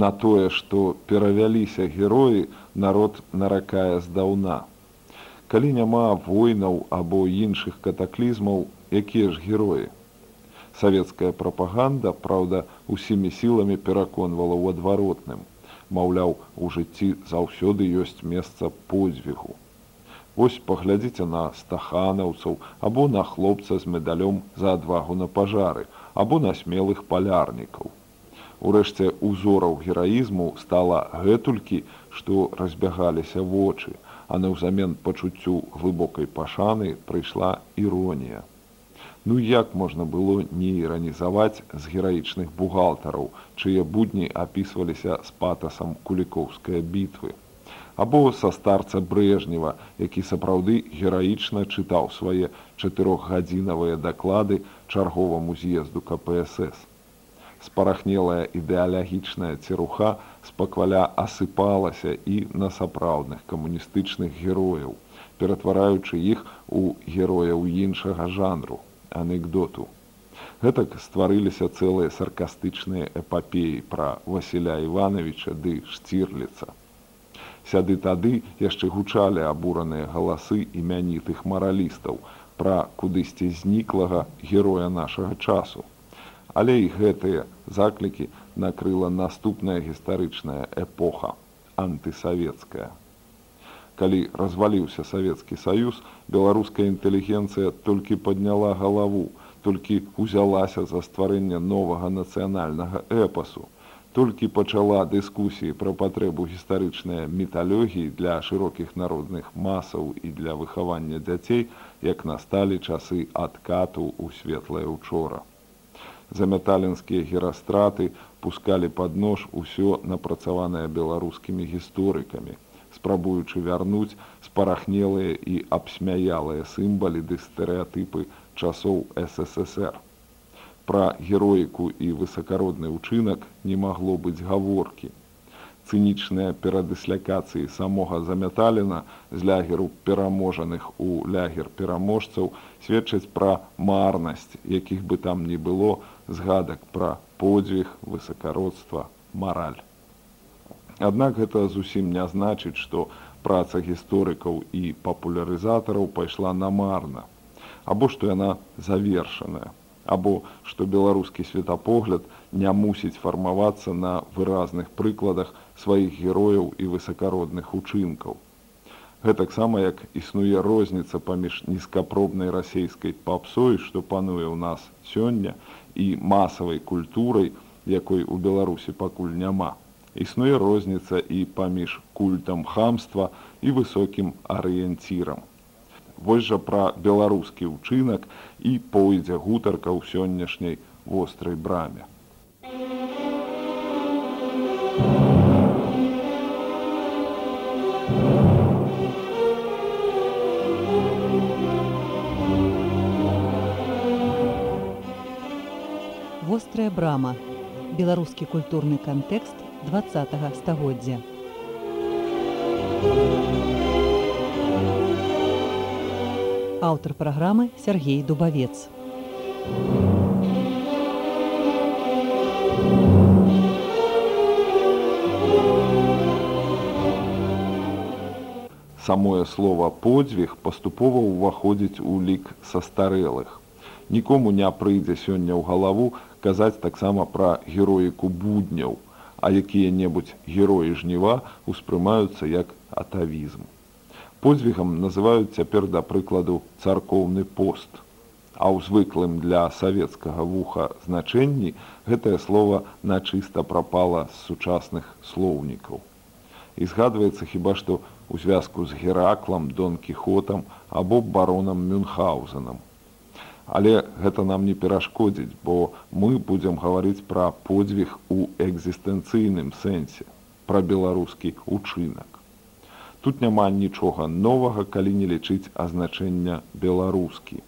На тое, што перавяліся героі, народ наракае здаўна. Калі няма войнаў або іншых катаклізмаў, якія ж героі. Савецкая прапаганда, праўда, усімі сіламі пераконвала ў адваротным. Маўляў, у жыцці заўсёды ёсць месца подзвігу. Вось паглядзіце на стаханаўцаў або на хлопца з медалём за адвагу на пажары, або на смелых палярнікаў. Урэшце узораў гераізму стала гэтулькі, што разбягаліся вочы, а наўзамен пачуццю глыбокай пашаны прыйшла іронія. Ну як можна было не іранізаваць з гераічных бухгалтараў, чые будні апісваліся з патасам кулікоўскай бітвы. Або са старца Брэжнева, які сапраўды гераічна чытаў свае чатырохгадзінавыя даклады чарговаму з'езду КПСС спарахнелая ідэалагічная церуха спакваля асыпалася і на сапраўдных камуністычных герояў, ператвараючы іх у герояў іншага жанру анекдоту. Гэтак стварыліся цэлыя саркастычныя эпапеі пра Васіля Івановича ды шцірліца. Сяды тады яшчэ гучалі абураныя галасы імянітых маралістаў пра кудысьці зніклага героя нашага часу але і гэтыя заклікі накрыла наступная гістарычная эпоха антысавецкая. Калі разваліўся савецкі саюз, беларуская інтэлігенцыя толькі падняла галаву, толькі узялася за стварэнне новага нацыянальнага эпасу, толькі пачала дыскусіі пра патрэбу гістарычнай металёгіі для шырокіх народных масаў і для выхавання дзяцей, як насталі часы адкату ў светлае учора заметалінскія герастраты пускалі под нож усё напрацаванае беларускімі гісторыкамі, спрабуючы вярнуць спарахнелыя і абсмяялыя сімбалі ды стэеатыпы часоў ссср пра героіку і высакародны ўчынак не магло быць гаворкі. Цынічныя перадыслякацыі самога замяталіна з лягеру пераможаных у лягер пераможцаў сведчаць пра марнасць якіх бы там ні было згадак пра подзвіг высакародства мараль. Аднак гэта зусім не значыць што праца гісторыкаў і папулярызатараў пайшла намарна або што яна завершаная або што беларускі светапогляд не мусіць фармавацца на выразных прыкладах сваіх герояў і высакародных учынкаў гэтаксама як існуе розніца паміж нізкапробнай расійскай папсой што пануе ў нас сёння і масавай культурай, якой у Беларусі пакуль няма. Існуе розніца і паміж культам хамства і высокім арыенцірам. Вось жа пра беларускі ўчынак і пойдзе гутарка ў сённяшняй вострай браме. Вострая брама беларускі культурны кантэкст 20 стагоддзя. Аўтар праграмы Сергей дубавец. Самое слово подзвіг паступова ўваходзіць у лік састарэлых нікому не прыйдзе сёння ў галаву казаць таксама пра героіку будняў, а якія-небудзь героі жніва ўспрымаюцца як атавізм. Подзвігам называюць цяпер да прыкладу царкоўны пост. А ў звыклым для савецкага вуха значэнні гэтае слово начыста прапала з сучасных слоўнікаў. І згадваецца хіба што ў звязку з гераклам, дон кіхотам або баронам Мюнхаузенам Але гэта нам не перашкодзіць, бо мы будзем гаварыць пра подзвіг у экзістэнцыйным сэнсе, пра беларускі учынак. Тут няма нічога новага, калі не лічыць азначэння беларускі.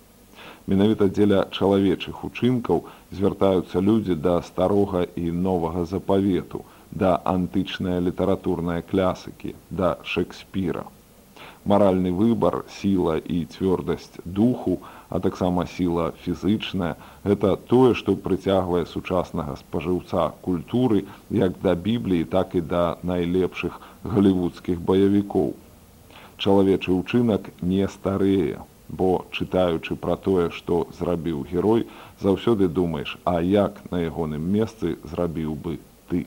Менавіта дзеля чалавечых учынкаў звяртаюцца людзі да старога і новага запавету, да антычнай літаратурнай клясыкі, да Шекспіра маральны выбар, сіла і цвёрдасць духу, а таксама сіла фізычная, гэта тое, што прыцягвае сучаснага спажыўца культуры як да бібліі, так і да найлепшых галівудскіх баявікоў. Чалавечы ўчынак не старэе, бо чытаючы пра тое, што зрабіў герой, заўсёды думаеш, а як на ягоным месцы зрабіў бы ты.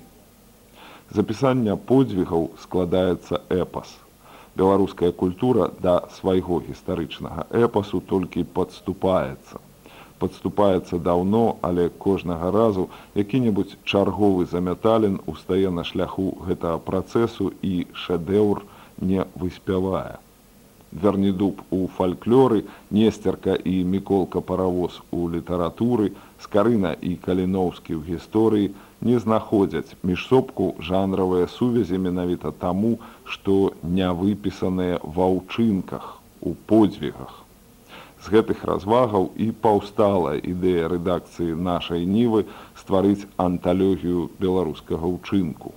Запісання подзвігаў складаецца эпас беларуская культура да свайго гістарычнага эпасу толькі падступаецца. Падступаецца даўно, але кожнага разу які-небудзь чарговы замяталін устае на шляху гэтага працэсу і шэдэўр не выспявае. Вернедуб у фальклоры, несцерка і міколка паравоз у літаратуры, скарына і каліноўскі ў гісторыі, не знаходзяць міжсобку жанравыя сувязі менавіта таму, што не выпісаныя ва ўчынках у подзвігах. З гэтых развагаў і паўстала ідэя рэдакцыі нашай нівы стварыць анталогію беларускага ўчынку.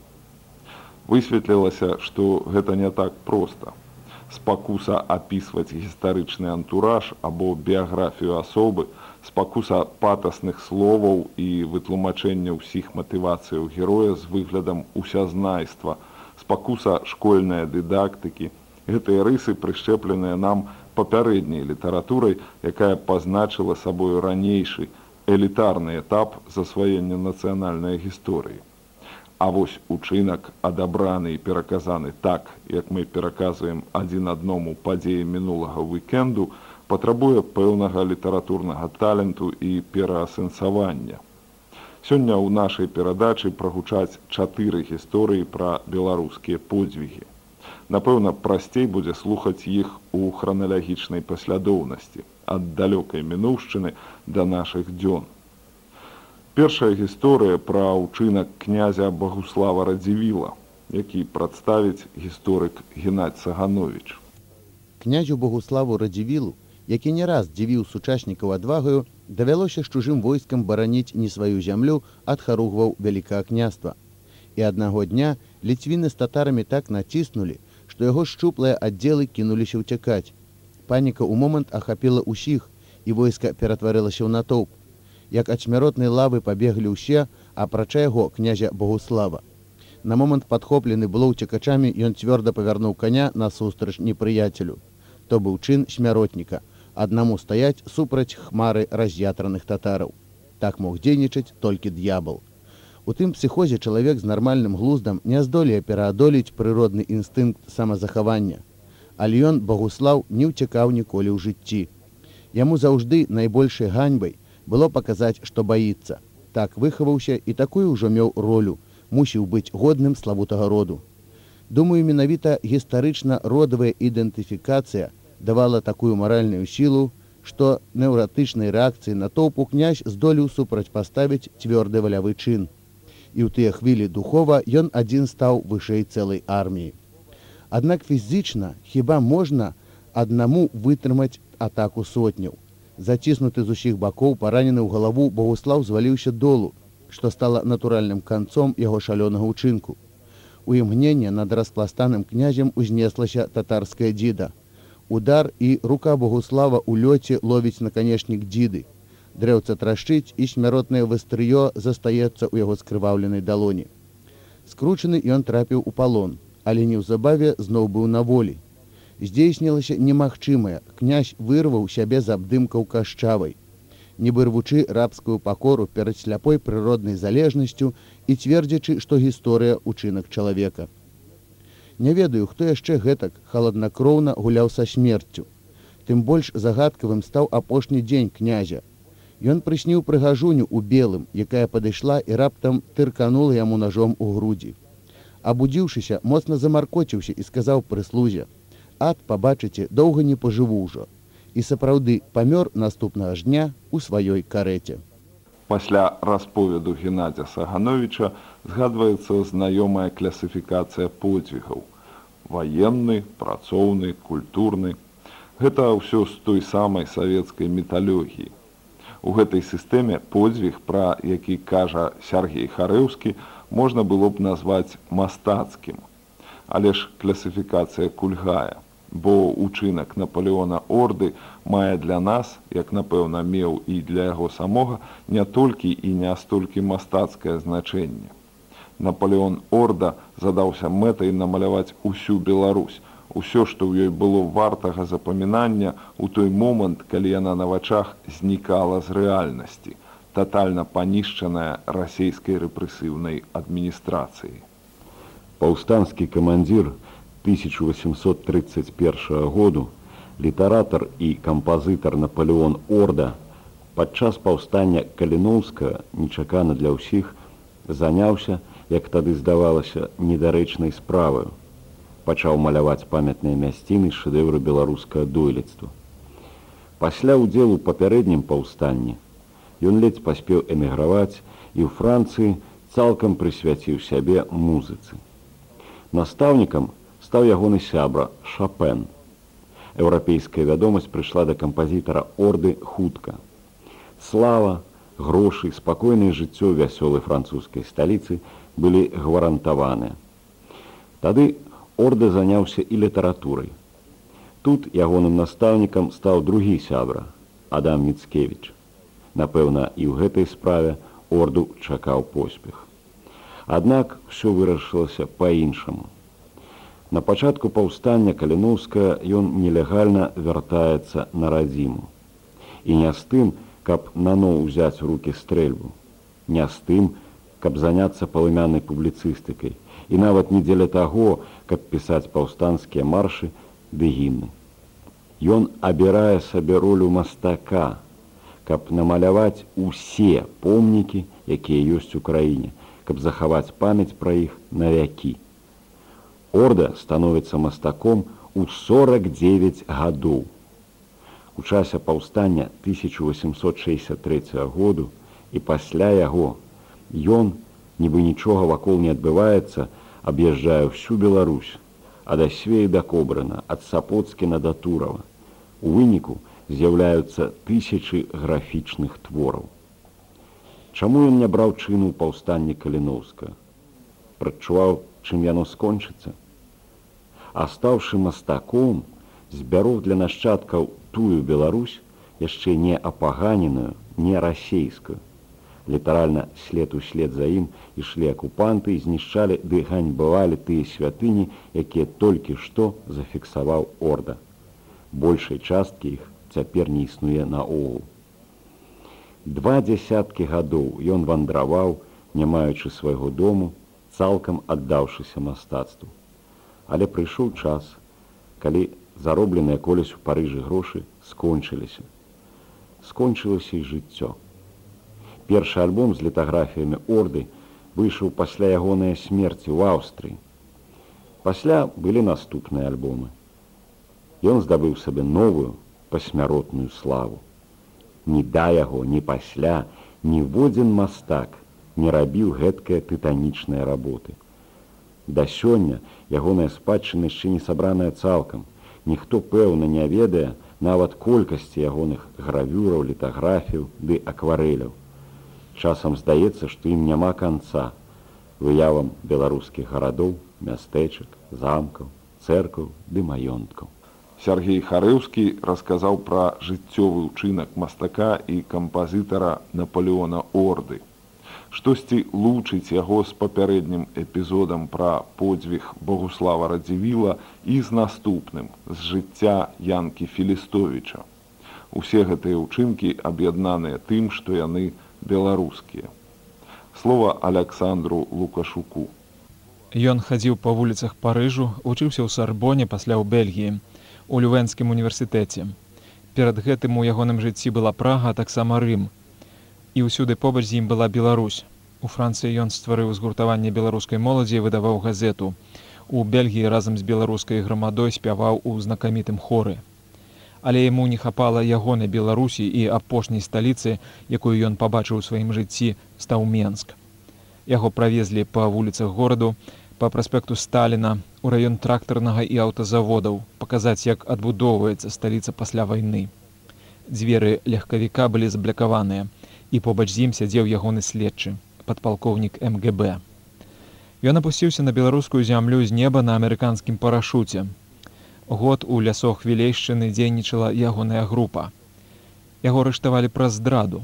Высветлілася, што гэта не так проста. Спакуса апісваць гістарычны антураж або біяграфію асобы, спакуса патасных словаў і вытлумачэння ўсіх матывацыяў героя з выглядам усязнайства, спакуса школьнай дыдактыкі. Гэтыя рысы прышчэпленыя нам папярэдняй літаратурай, якая пазначыла сабою ранейшы элітарны этап засваення нацыянальнай гісторыі. А вось учынак адабраны і пераказаны так, як мы пераказваем адзін адному падзеі мінулага вікенду, патрабуе пэўнага літаратурнага таленту і пераасэнсавання. Сёння ў нашай перадачы прагучаць чатыры гісторыі пра беларускія подзвігі. Напэўна, прасцей будзе слухаць іх у храналагічнай паслядоўнасці ад далёкай мінуўшчыны да нашых дзён. Першая гісторыя пра ўчынак князя Багуслава Радзівіла, які прадставіць гісторык Геннадь Саганович. Князю Богуславу Радзівілу які не раз дзівіў сучаснікаў адвагаю, давялося з чужым войскам бараніць не сваю зямлю ад харугваў вялікае княства. І аднаго дня ліцвіны з татарамі так націснулі, што яго шчуплыя аддзелы кінуліся ўцякаць. Паніка ў момант ахапіла ўсіх, і войска ператварылася ў натоўп. Як ад смяротнай лавы пабеглі ўсе, апрача яго князя Богуслава. На момант падхоплены было ўцекачамі, ён цвёрда павярнуў каня насустрач непрыяцелю. То быў чын смяротніка, аднаму стаяць супраць хмары раз'ятраных татараў. Так мог дзейнічаць толькі д'ябал. У тым псіхозе чалавек з нармальным глуздам не здолее пераадолець прыродны інстынкт самазахавання. Але ён Багуслаў не ўцякаў ніколі ў жыцці. Яму заўжды найбольшай ганьбай было паказаць, што баіцца. Так выхаваўся і такую ўжо меў ролю, мусіў быць годным славутага роду. Думаю, менавіта гістарычна родавая ідэнтыфікацыя давала такую маральную сілу, што неўратычнай рэакцыі на тоўпу князь здолеў супрацьпаставіць цвёрды валявы чын. І ў тыя хвілі духова ён адзін стаў вышэй цэлай арміі. Аднак фізічна хіба можна аднаму вытрымаць атаку сотняў. Заціснуты з усіх бакоў паранены ў галаву Богуслаў зваліўся долу, што стала натуральным канцом яго шалёнага ўчынку. У імгнення над распластаным князем узнеслася татарская дзіда. Удар і рука Богуслава ў лёце ловіць наканечнік дзіды. Дрэўца трашчыць і смяротнае вастрыё застаецца ў яго скрываўленай далоні. Скручаны ён трапіў у палон, але неўзабаве зноў быў на волі. Здзейснілася немагчымае, князь вырваў сябе з абдымкаў кашчавай. Нібы рвучы рабскую пакору перад сляпой прыроднай залежнасцю і цвердзячы, што гісторыя ўчынак чалавека. Не ведаю, хто яшчэ гэтак халаднакроўна гуляў са смерцю. Тым больш загадкавым стаў апошні дзень князя. Ён прысніў прыгажуню ў белым, якая падышла і раптам тырканула яму ножом у грудзі. Абудзіўшыся, моцна замаркоціўся і сказаў прыслузе: « Ад, пабачыце, доўга не пажыву ўжо. і сапраўды памёр наступнага ж дня у сваёй карэце. Пасля расповеду Геннадзя Сагановича згадваецца знаёмая класіфікацыя подзвігаў. Ваенны, працоўны, культурны. Гэта ўсё з той самай савецкай металёгіі. У гэтай сістэме подзвіг, пра які кажа Сергей Харэўскі, можна было б назваць мастацкім. Але ж класіфікацыя кульгая бо учынак Наполеона орды мае для нас, як напэўна меў і для яго самога не толькі і не столькі мастацкае значэнне. Наполеон орда задаўся мэтай намаляваць усю Беларусь, усё, што ў ёй было вартага запамінання ў той момант, калі яна на вачах знікала з рэальнасці, татальна панішчаная расійскай рэпрэсіўнай адміністрацыі. Паўстанскі камандзір, 1831 году літаратар і кампазітар Наполеон Орда падчас паўстання Каліноўска нечакана для ўсіх заняўся, як тады здавалася недарэчнай справаю. Пачаў маляваць памятныя мясціны шэдэўры беларускага дойлідства. Пасля ўдзелу папярэднім паўстанні ён ледзь паспеў эміграваць і ў Францыі цалкам прысвяціў сябе музыцы. Настаўнікам стаў ягоны сябра шапен еўрапейская вядомасць прыйшла да кампазітара орды хутка. Слава грошы спакойнае жыццё вясёлай французскай сталіцы былі гварантаваныя тады орда заняўся і літаратурай тут ягоным настаўнікам стаў другі сябра адам міцкевич напэўна і ў гэтай справе орду чакаў поспех. Аднак все вырашылася па-іншаму На пачатку паўстання каліноўска ён нелегальна вяртаецца на радзіму. І не з тым, каб наноў узяць рукі стрэльбу, не з тым, каб заняцца палымянай публіцыстыкай і нават не дзеля таго, каб пісаць паўстанцкія маршы ды гімны. Ён абірае сабе ролю мастака, каб намаляваць усе помнікі, якія ёсць у краіне, каб захаваць памяць пра іх на вякі. Орда становіцца мастаком у 49 гадоў. У часе паўстання 1863 году і пасля яго ён, нібы нічога вакол не адбываецца, аб'язджае ўсю Беларусь, ад асвеі да кобрана, ад сапоцкі на датурава. У выніку з'яўляюцца тысячы графічных твораў. Чаму ён не браў чыну ў паўстанні каліноўска? Прачуваў чым яно скончыцца. Астаўшы мастаком, збярог для нашчадкаў тую Беларусь яшчэ не апаганеную, не расейскую. Літаральна след услед за ім ішлі акупанты і знішчалі ды ганьбывалі тыя святыні, якія толькі што зафіксаваў орда. Большай часткі іх цяпер не існуе наогул. Два дзясяткі гадоў ён вандраваў, не маючы свайго дому, цалкам аддаўшыся мастацтву. Але прыйшоў час, калі заробленыя колесь у парыжы грошы скончыліся. Скончылася і жыццё. Першы альбом з літаграфіямі орды выйшаў пасля ягонай смерці ў Аўстрыі. Пасля былі наступныя альбомы. Ён здабыў сабе новую пасмяротную славу. Ні да яго, ні пасля, ніводзін мастак – не рабіў гэткія тытанічныя работы. Да сёння ягоная спадчына яшчэ не сабраная цалкам. Ніхто пэўна не ведае нават колькасці ягоных гравюраў, літаграфіў ды акварэляў. Часам здаецца, што ім няма канца выявам беларускіх гарадоў, мястэчак, замкаў, цэркаў ды маёнткаў. Сергей Харыўскі расказаў пра жыццёвы ўчынак мастака і кампазітара Наполеона Орды штосьці лучыць яго з папярэднім эпізодам пра подзвіг Богуслава Радзівіла і з наступным з жыцця Янкі Філістовіча. Усе гэтыя ўчынкі аб'яднаныя тым, што яны беларускія. Слова Александру Лукашуку. Ён хадзіў па вуліцах Парыжу, вучыўся ў Сарбоне пасля ў Бельгіі, у Лювенскім універсітэце. Перад гэтым у ягоным жыцці была прага, таксама Рым, і ўсюды побач з ім была Беларусь. У Францыі ён стварыў згуртаванне беларускай моладзі і выдаваў газету. У Бельгіі разам з беларускай грамадой спяваў у знакамітым хоры. але яму не хапала ягонай беларусі і апошняй сталіцы якую ён пабачыў у сваім жыцці стаў менск яго правезлі па вуліцах гораду па праспекту сталіна у раён трактарнага і аўтазаводаў паказаць як адбудоўваецца сталіца пасля вайны дзверы легкавіка былі заблякаваныя і побач з ім сядзеў ягоны следчы падпалкоўнік мгб ён апусціўся на беларускую зямлю з неба на амерыканскім парашуце год у лясох вілейшчыны дзейнічала ягоная група. Яго арыштавалі праз здраду.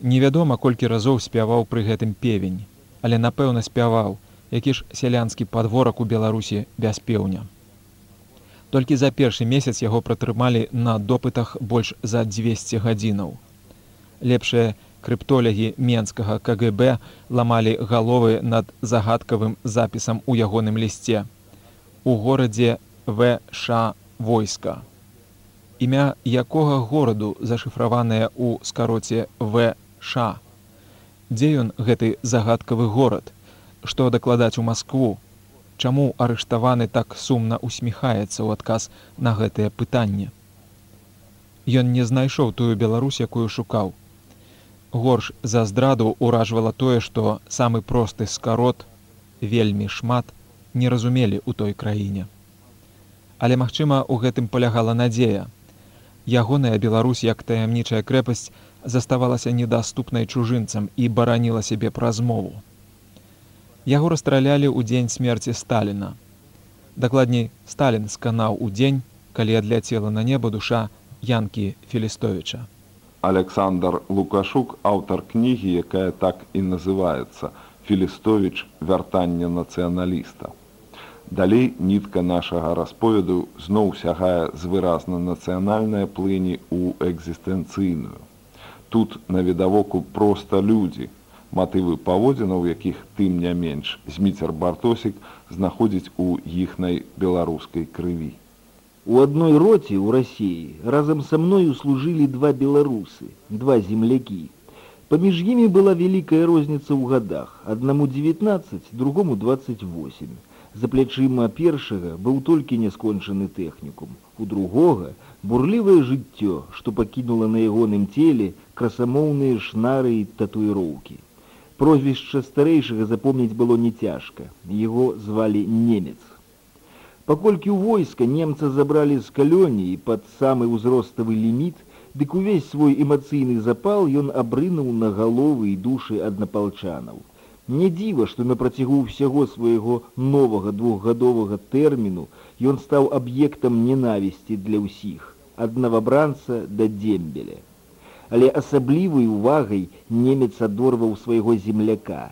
Невядома, колькі разоў спяваў пры гэтым певень, але напэўна спяваў, які ж сялянскі падворак у Беларусі без пеўня. Толькі за першы месяц яго пратрымалі на допытах больш за 200 гадзінаў. Лепшыя крыптолягі менскага КГБ ламалі галовы над загадкавым запісам у ягоным лісце. У горадзе ВШ войска. Імя якога гораду зашыфраванае ў скароце ВШ. Дзе ён гэты загадкавы горад, што дакладаць у Маскву, Чаму арыштаваны так сумна усміхаецца ў адказ на гэтае пытанне. Ён не знайшоў тую Беларусь, якую шукаў. Горш за здраду ўражвала тое, што самы просты скарот вельмі шмат не разумелі ў той краіне. Але магчыма у гэтым палягала надзея. Ягоная Беларусь як таямнічая крэпасць заставалася недаступнай чужынцам і бараніла сябе праз мову. Яго расстралялі ў дзень смерці сталіна. Дакладней сталін сканаў у дзень калі адляцела на неба душа янкі філістовича александр лукашук аўтар кнігі якая так і называется філістович вяртанне нацыяналіста Далей нітка нашага расповеду зноў сягае з выразна нацыянальнай плыні ў экзістэнцыйную. Тут навідавоку проста людзі, матывы паводзінаў, якіх тым не менш зміцер бартосік знаходзіць у іхнай беларускай крыві. У адной роце ў рассіі разам са мною служылі два беларусы, два землякі. Паміж імі была вялікая розніца ў гадах, аднаму 19, другому 28. За плячыма першага быў толькі няскончаны тэхнікум. У другога бурлівае жыццё, што пакінула на ягоным целе красамоўныя шнары і татуіроўкі. Прозвішча старэйшага запомніць было не цяжка. Яго звалі немец. Паколькі ў войска немца забралі з калёніі пад самы ўзроставы ліміт, дык увесь свой эмацыйны запал ён абрынуў на галовы і душы аднапалчанаў. Не дзіва, што на працягу ўсяго свайго новага двухгадовага тэрміну ён стаў аб'ектам ненавісці для ўсіх, ад навабранца да дзембеля. Але асаблівай увагай немец адорваў свайго земляка,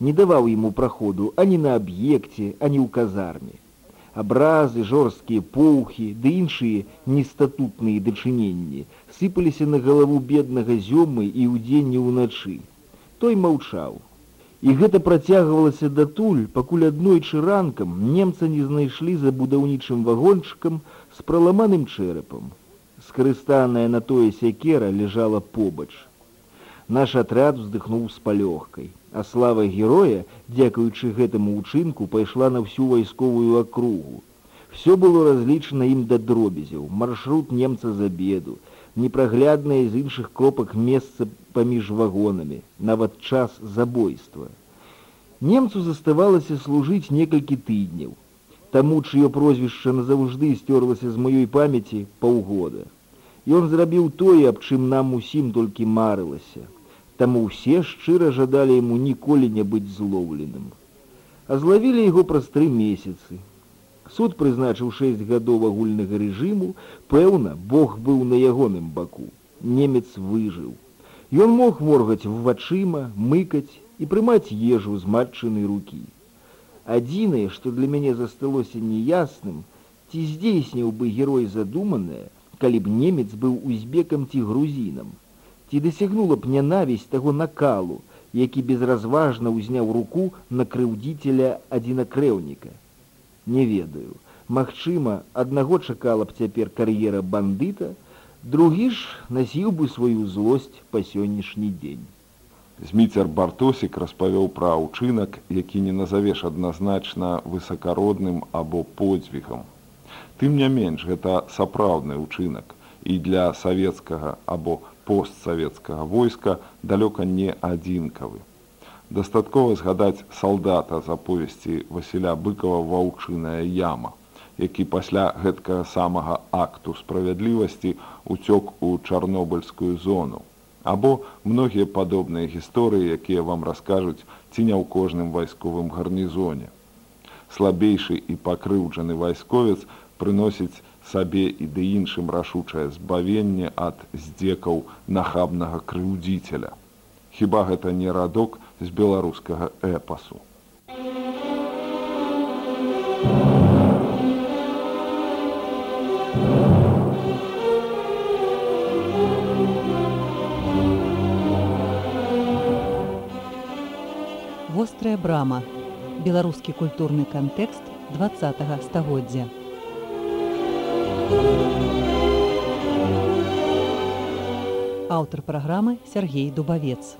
не даваў яму праходу ані на аб'екце, ані ў казарме. Абразы, жорсткія поўхі ды іншыя нестатутныя дачыненні сыпаліся на галаву беднага зёмы і ўдзень і ўначы. Той маўчаў. І гэта працягвалася датуль, пакуль аднойчы ранкам немца не знайшлі за будаўнічым вагончыкам з праламаным чэрапам. Скарыстаная на тое сякера ляжала побач. Наш атрад уздыхнуў з палёгкай, а слава героя, дзякуючы гэтаму ўчынку, пайшла на всю вайсковую акругу. Всё было разлічана ім да дробязяў, маршрут немца за беду, непрагляднае з іншых кропак месца паміж вагонамі, нават час забойства. Немцу заставалася служыць некалькі тыдняў. Таму чыё прозвішча назаўжды сцёрлася з маёй памяці паўгода. Ён зрабіў тое, аб чым нам усім толькі марылася. Таму ўсе шчыра жадалі яму ніколі не быць злоўленым. А злавілі яго праз тры месяцы, Суд прызначыў шэсць гадоў агульнага рэжыму, пэўна, Бог быў на ягоным баку. Немец выжыў. Ён мог моргаць вачыма, мыкаць і прымаць ежу з матчынай рукі. Адзінае, што для мяне засталося неясным, ці здзейсніў бы герой задуманае, калі б немец быў узбекам ці грузінам, ці дасягнула б нянавісць таго накалу, які безразважна ўзняў руку на крыўдзіцеля адзінакрэўніка не ведаю. Магчыма, аднаго чакала б цяпер кар'ера бандыта, другі ж насіў бы сваю злосць па сённяшні дзень. Зміцер бартосік распавёў пра ўчынак, які не назавеш адназначна высакародным або подзвігам. Тым не менш гэта сапраўдны ўчынак, і для савецкага або постсавецкага войска далёка не адзінкавы. Дастаткова згадаць салдата з аповесці Васіля быкова ваўчыная яма, які пасля гэткага самага акту справядлівасці уцёк у чарнобыльскую зону. Або многія падобныя гісторыі, якія вам раскажуць ці не ў кожным вайсковым гарнізоне. Слабейшы і пакрыўджаны вайсковец прыносіць сабе і ды іншым рашучае збавенне ад здзекаў нахабнага крыўдзіцеля. Хіба гэта не радок з беларускага эпасу. Вострая брама. Беларускі культурны кантэкст 20 стагоддзя. Аўтар праграмы Сергей Дубавец.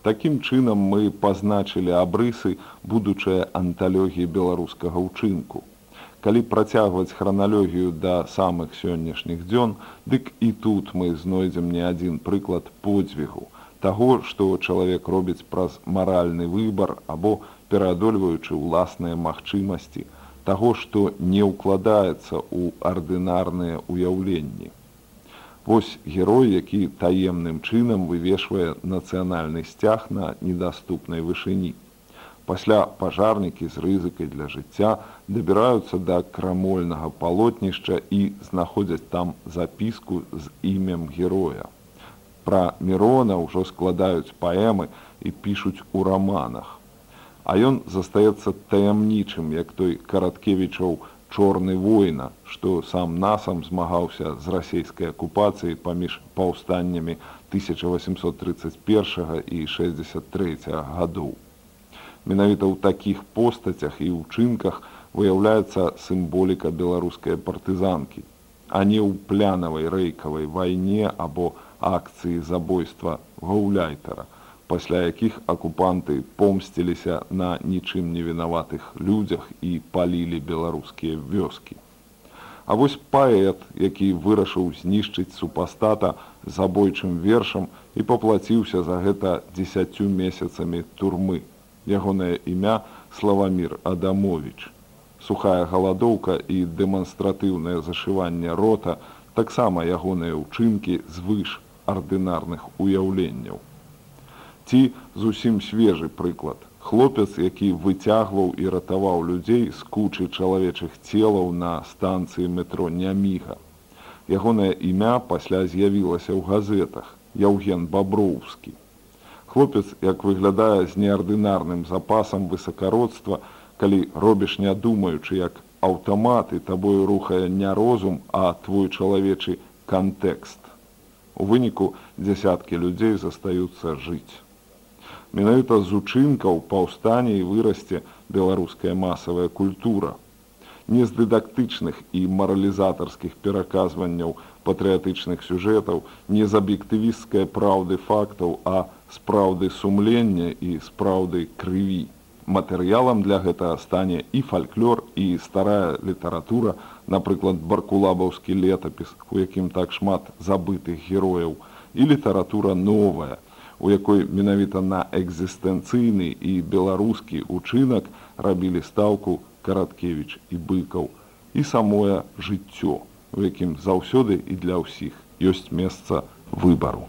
Такім чынам мы пазначылі абрысы будучыя анталогіі беларускага ўчынку. Калі працягваць храналогію да самых сённяшніх дзён, дык і тут мы знойдзем не адзін прыклад подзвігу, таго, што чалавек робіць праз маральны выбар або пераадольваючы ўласныя магчымасці, таго, што не ўкладаецца ў ардынарныя ўяўленні. Вось герой, які таемным чынам вывешвае нацыянальны сцяг на недаступнай вышыні. Пасля пажарнікі з рызыкай для жыцця дабіраюцца да крамольнага палотнішча і знаходзяць там запіску з імем героя. Пра Мірона ўжо складаюць паэмы і пішуць у раманах. А ён застаецца таямнічым, як той караткевічаў, чорны война, што сам насам змагаўся з расійскай акупацыяй паміж паўстаннямі 1831 і 63 гадоў. Менавіта ў такіх постацях і ўчынках выяўляецца сімволіка беларускай партызанкі, а не ў плянавай рэйкавай вайне або акцыі забойства гаўляйтара, пасля якіх акупанты помсціліся на нічым не вінаватых людзях і палілі беларускія вёскі. А вось паэт, які вырашыў знішчыць супастата забойчым вершам і паплаціўся за гэта дзесяцю месяцамі турмы. Ягонае імя Славамір Адамович. Сухая галадоўка і дэманстратыўнае зашыванне рота таксама ягоныя ўчынкі звыш ардынарных уяўленняў. Ці зусім свежы прыклад. Хлопец які выцягваў і ратаваў людзей з кучы чалавечых целаў на станцыі метро няміга. Ягонае імя пасля з'явілася ў газетах. Яўген баброўскі. Хлопец як выглядае з неардынарным запасам высакародства калі робіш не думаючы як аўтаматы табою рухае не розум а твой чалавечы кантэкст у выніку дзясяткі людзей застаюцца жыць Менавіта з учынкаў паўстане і вырасце беларуская масавая культура. Не з дыдактычных і маралізатарскіх пераказванняў патрыятычных сюжэтаў, не з аб'ектывісцкай праўды фактаў, а з праўды сумлення і з праўды крыві. Матэрыялам для гэтага стане і фальклор і старая літаратура, напрыклад, баркулабаўскі летапіс, у якім так шмат забытых герояў, і літаратура новая, у якой менавіта на экзістэнцыйны і беларускі учынак рабілі стаўку караткевич і быкаў. І самое жыццё у якім заўсёды і для ўсіх ёсць месца выбару